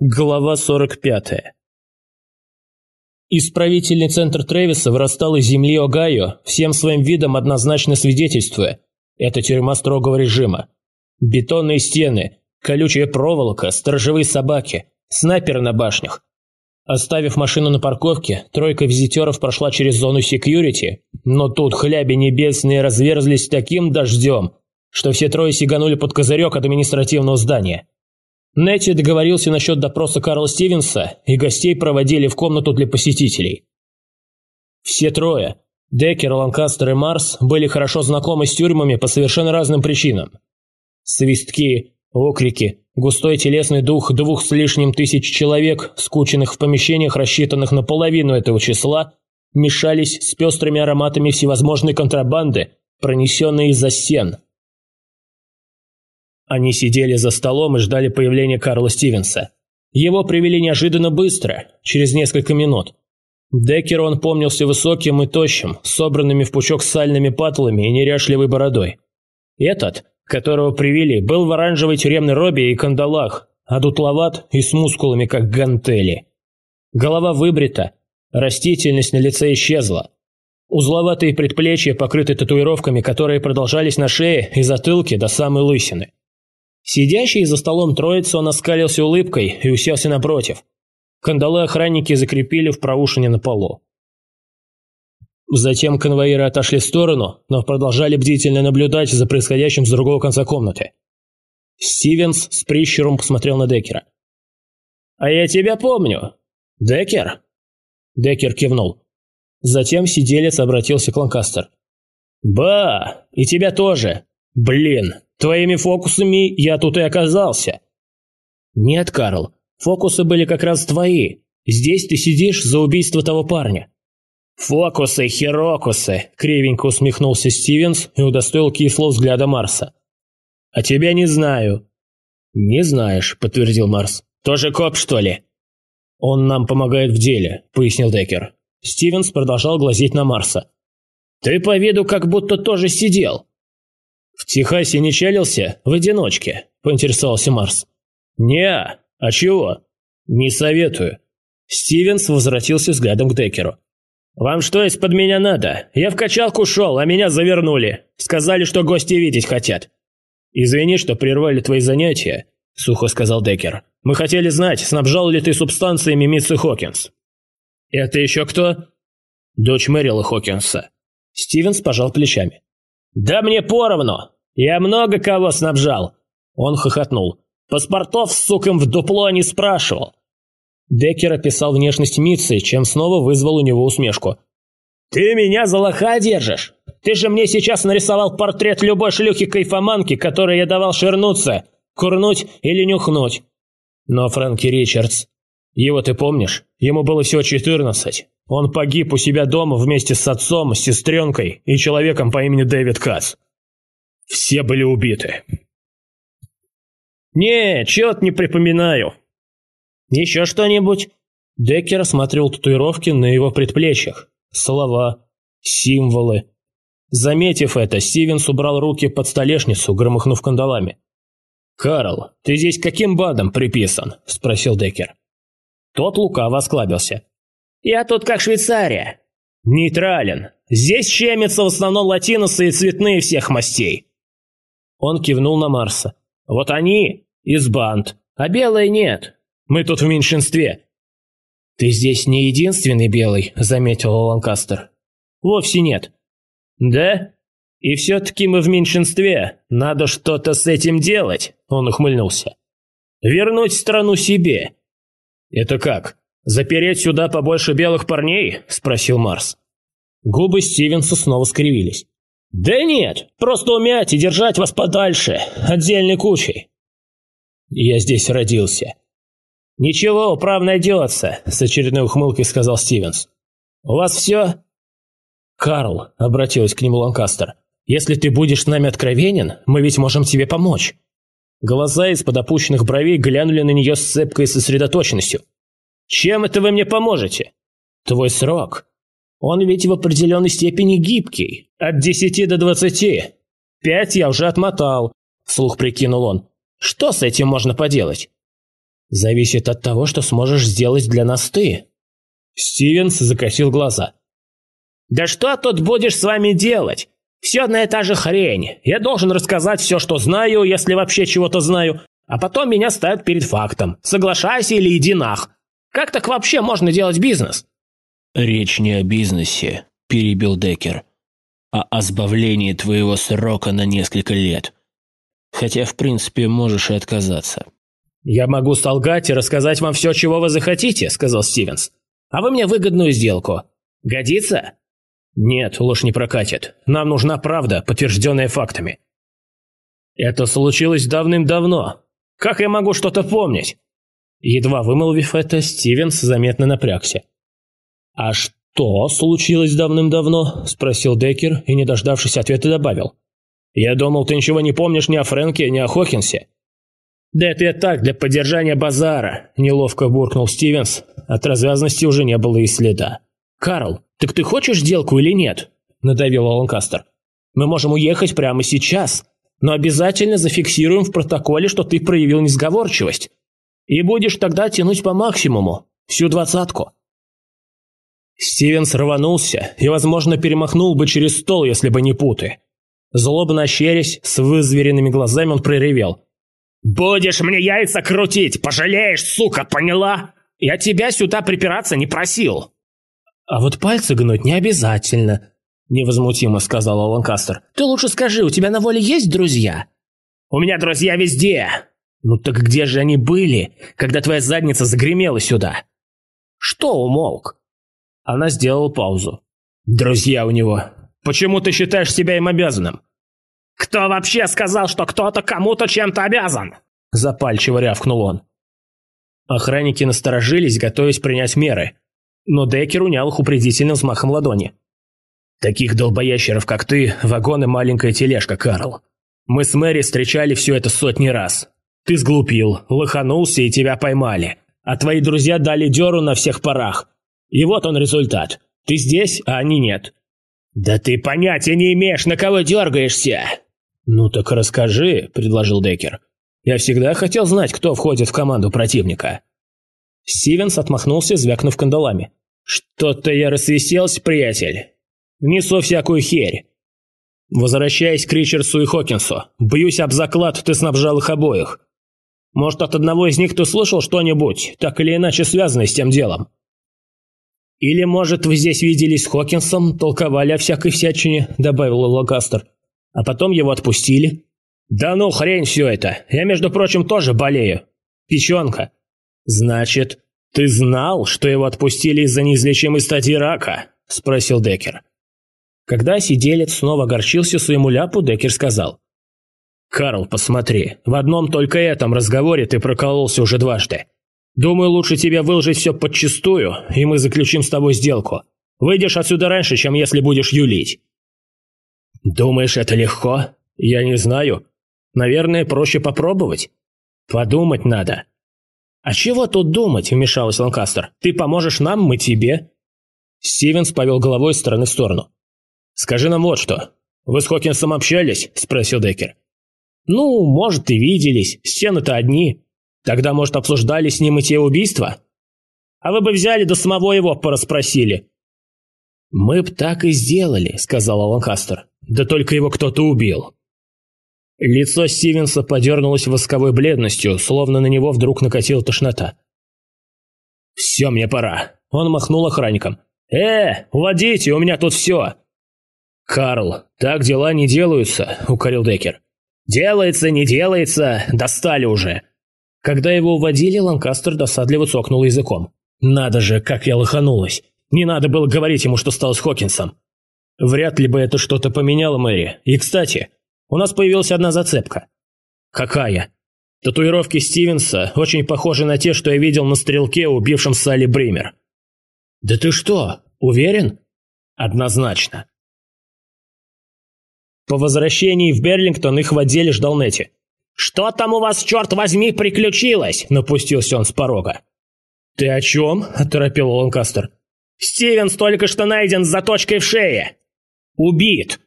Глава 45. Исправительный центр Трэвиса вырастал из земли Огайо, всем своим видом однозначно свидетельствуя – это тюрьма строгого режима. Бетонные стены, колючая проволока, сторожевые собаки, снайперы на башнях. Оставив машину на парковке, тройка визитеров прошла через зону секьюрити, но тут хляби небесные разверзлись таким дождем, что все трое сиганули под козырек административного здания. Нетти договорился насчет допроса Карла Стивенса, и гостей проводили в комнату для посетителей. Все трое – Деккер, Ланкастер и Марс – были хорошо знакомы с тюрьмами по совершенно разным причинам. Свистки, окрики, густой телесный дух двух с лишним тысяч человек, скученных в помещениях, рассчитанных на половину этого числа, мешались с пестрыми ароматами всевозможной контрабанды, пронесенной из-за стен – они сидели за столом и ждали появления Карла Стивенса. Его привели неожиданно быстро, через несколько минут. Деккер он помнился высоким и тощим, собранными в пучок сальными патлами и неряшливой бородой. Этот, которого привели, был в оранжевой тюремной робе и кандалах, а дутловат и с мускулами, как гантели. Голова выбрита, растительность на лице исчезла. Узловатые предплечья покрыты татуировками, которые продолжались на шее и затылке до самой лысины. Сидящий за столом троицы он оскалился улыбкой и уселся напротив. Кандалы охранники закрепили в проушине на полу. Затем конвоиры отошли в сторону, но продолжали бдительно наблюдать за происходящим с другого конца комнаты. Стивенс с прищуром посмотрел на Деккера. «А я тебя помню. Деккер?» Деккер кивнул. Затем сиделец обратился к Ланкастер. «Ба, и тебя тоже. Блин, Твоими фокусами я тут и оказался». «Нет, Карл, фокусы были как раз твои. Здесь ты сидишь за убийство того парня». «Фокусы, херокусы!» – кривенько усмехнулся Стивенс и удостоил кислого взгляда Марса. «А тебя не знаю». «Не знаешь», – подтвердил Марс. «Тоже коп, что ли?» «Он нам помогает в деле», – пояснил Деккер. Стивенс продолжал глазеть на Марса. «Ты по виду как будто тоже сидел. «В Техасе не чалился? В одиночке?» – поинтересовался Марс. не А чего?» «Не советую». Стивенс возвратился взглядом к Деккеру. «Вам что из-под меня надо? Я в качалку шел, а меня завернули. Сказали, что гости видеть хотят». «Извини, что прервали твои занятия», – сухо сказал Деккер. «Мы хотели знать, снабжал ли ты субстанциями Митсы Хокинс». «Это еще кто?» «Дочь Мэрила Хокинса». Стивенс пожал плечами. «Да мне поровну! Я много кого снабжал!» Он хохотнул. «Паспортов с суком в дупло не спрашивал!» Деккер описал внешность Митцы, чем снова вызвал у него усмешку. «Ты меня за лоха держишь? Ты же мне сейчас нарисовал портрет любой шлюхи-кайфоманки, которой я давал ширнуться, курнуть или нюхнуть. Но Фрэнки Ричардс... Его ты помнишь? Ему было всего четырнадцать. Он погиб у себя дома вместе с отцом, сестренкой и человеком по имени Дэвид Кац. Все были убиты. «Не, чего-то не припоминаю». «Еще что-нибудь?» Деккер осмотрел татуировки на его предплечьях. Слова, символы. Заметив это, Стивенс убрал руки под столешницу, громыхнув кандалами. «Карл, ты здесь каким бадом приписан?» – спросил Деккер. Тот лукаво осклабился. «Я тут как Швейцария». «Нейтрален. Здесь щемятся в основном латиносы и цветные всех мастей». Он кивнул на Марса. «Вот они из банд, а белые нет. Мы тут в меньшинстве». «Ты здесь не единственный белый», — заметил Ланкастер. «Вовсе нет». «Да? И все-таки мы в меньшинстве. Надо что-то с этим делать», — он ухмыльнулся. «Вернуть страну себе». «Это как? Запереть сюда побольше белых парней?» – спросил Марс. Губы Стивенса снова скривились. «Да нет, просто умять и держать вас подальше, отдельной кучей». «Я здесь родился». «Ничего, управ найдется», – с очередной ухмылкой сказал Стивенс. «У вас все?» «Карл», – обратилась к нему Ланкастер, – «если ты будешь с нами откровенен, мы ведь можем тебе помочь». Глаза из-под опущенных бровей глянули на нее с цепкой сосредоточенностью. «Чем это вы мне поможете?» «Твой срок. Он ведь в определенной степени гибкий. От десяти до двадцати. Пять я уже отмотал», – вслух прикинул он. «Что с этим можно поделать?» Зависит от того, что сможешь сделать для нас ты. Стивенс закосил глаза. Да что тут будешь с вами делать? Все одна и та же хрень. Я должен рассказать все, что знаю, если вообще чего-то знаю, а потом меня ставят перед фактом. Соглашайся или иди нах. Как так вообще можно делать бизнес? Речь не о бизнесе, перебил Деккер, а о сбавлении твоего срока на несколько лет. Хотя, в принципе, можешь и отказаться. «Я могу солгать и рассказать вам все, чего вы захотите», — сказал Стивенс. «А вы мне выгодную сделку. Годится?» «Нет, ложь не прокатит. Нам нужна правда, подтвержденная фактами». «Это случилось давным-давно. Как я могу что-то помнить?» Едва вымолвив это, Стивенс заметно напрягся. «А что случилось давным-давно?» – спросил Деккер и, не дождавшись ответа, добавил. «Я думал, ты ничего не помнишь ни о Фрэнке, ни о Хокинсе». «Да это я так, для поддержания базара», – неловко буркнул Стивенс. От развязности уже не было и следа. «Карл, так ты хочешь сделку или нет?» – надавил Ланкастер. «Мы можем уехать прямо сейчас, но обязательно зафиксируем в протоколе, что ты проявил несговорчивость. И будешь тогда тянуть по максимуму, всю двадцатку». Стивенс рванулся и, возможно, перемахнул бы через стол, если бы не путы. Злобно ощерясь, с вызверенными глазами он проревел. «Будешь мне яйца крутить, пожалеешь, сука, поняла? Я тебя сюда припираться не просил!» «А вот пальцы гнуть не обязательно», – невозмутимо сказал Ланкастер. «Ты лучше скажи, у тебя на воле есть друзья?» «У меня друзья везде!» «Ну так где же они были, когда твоя задница загремела сюда?» «Что умолк?» Она сделала паузу. «Друзья у него. Почему ты считаешь себя им обязанным?» «Кто вообще сказал, что кто-то кому-то чем-то обязан?» Запальчиво рявкнул он. Охранники насторожились, готовясь принять меры. Но Деккер унял их упредительным взмахом ладони. «Таких долбоящеров, как ты, вагон и маленькая тележка, Карл. Мы с Мэри встречали все это сотни раз. Ты сглупил, лоханулся и тебя поймали. А твои друзья дали дёру на всех парах. И вот он результат. Ты здесь, а они нет». «Да ты понятия не имеешь, на кого дергаешься!» «Ну так расскажи», – предложил Деккер. «Я всегда хотел знать, кто входит в команду противника». Стивенс отмахнулся, звякнув кандалами. «Что-то я рассвистелся, приятель. Несу всякую херь. Возвращаясь к Ричардсу и Хокинсу, бьюсь об заклад, ты снабжал их обоих. Может, от одного из них ты слышал что-нибудь, так или иначе связанное с тем делом? Или, может, вы здесь виделись с Хокинсом, толковали о всякой всячине», – добавил Локастер а потом его отпустили. Да ну, хрень все это. Я, между прочим, тоже болею. Печенка. Значит, ты знал, что его отпустили из-за неизлечимой стадии рака? Спросил Деккер. Когда сиделец снова огорчился своему ляпу, Деккер сказал. «Карл, посмотри, в одном только этом разговоре ты прокололся уже дважды. Думаю, лучше тебе выложить все подчистую, и мы заключим с тобой сделку. Выйдешь отсюда раньше, чем если будешь юлить. «Думаешь, это легко? Я не знаю. Наверное, проще попробовать. Подумать надо». «А чего тут думать?» – вмешалась Ланкастер. «Ты поможешь нам, мы тебе». Стивенс повел головой из стороны в сторону. «Скажи нам вот что. Вы с Хокинсом общались?» – спросил Деккер. «Ну, может, и виделись. Стены-то одни. Тогда, может, обсуждали с ним и те убийства? А вы бы взяли до самого его порасспросили». «Мы б так и сделали», – сказал Ланкастер. Да только его кто-то убил. Лицо Стивенса подернулось восковой бледностью, словно на него вдруг накатила тошнота. «Все, мне пора». Он махнул охранником. «Э, уводите, у меня тут все!» «Карл, так дела не делаются», — укорил Деккер. «Делается, не делается, достали уже». Когда его уводили, Ланкастер досадливо цокнул языком. «Надо же, как я лоханулась. Не надо было говорить ему, что стало с Хокинсом. Вряд ли бы это что-то поменяло, Мэри. И, кстати, у нас появилась одна зацепка. Какая? Татуировки Стивенса очень похожи на те, что я видел на стрелке, убившем Салли Бример. Да ты что, уверен? Однозначно. По возвращении в Берлингтон их в отделе ждал Нетти. «Что там у вас, черт возьми, приключилось?» – напустился он с порога. «Ты о чем?» – оторопил Ланкастер. «Стивенс только что найден с заточкой в шее!» Убит!»